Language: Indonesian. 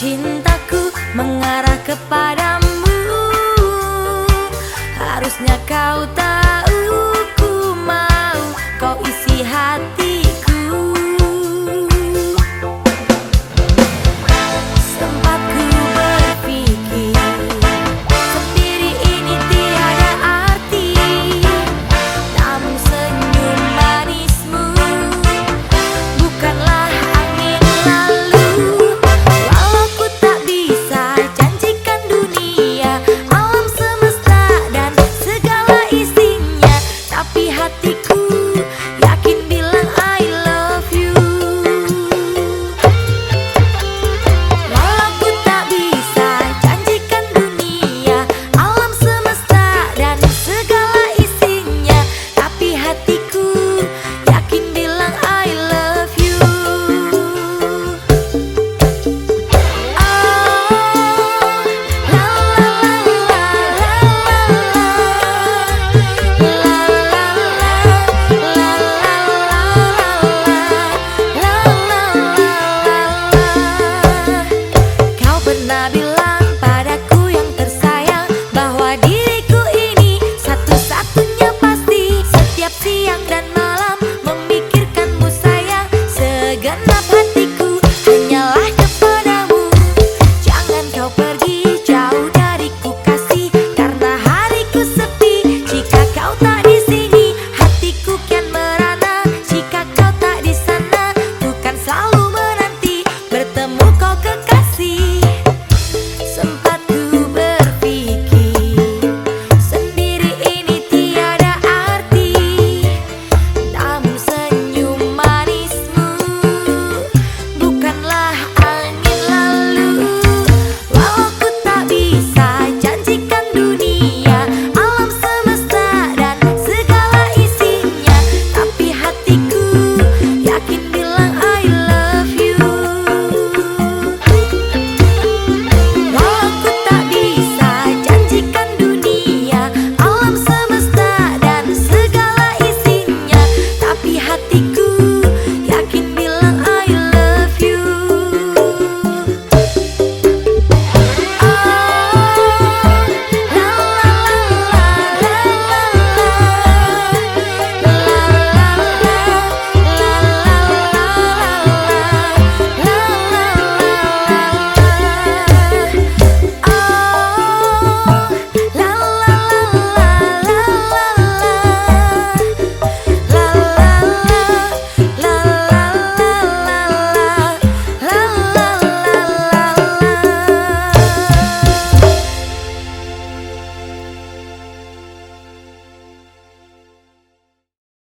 cintaku mengarah kepadamu. Harusnya kau tahu love you.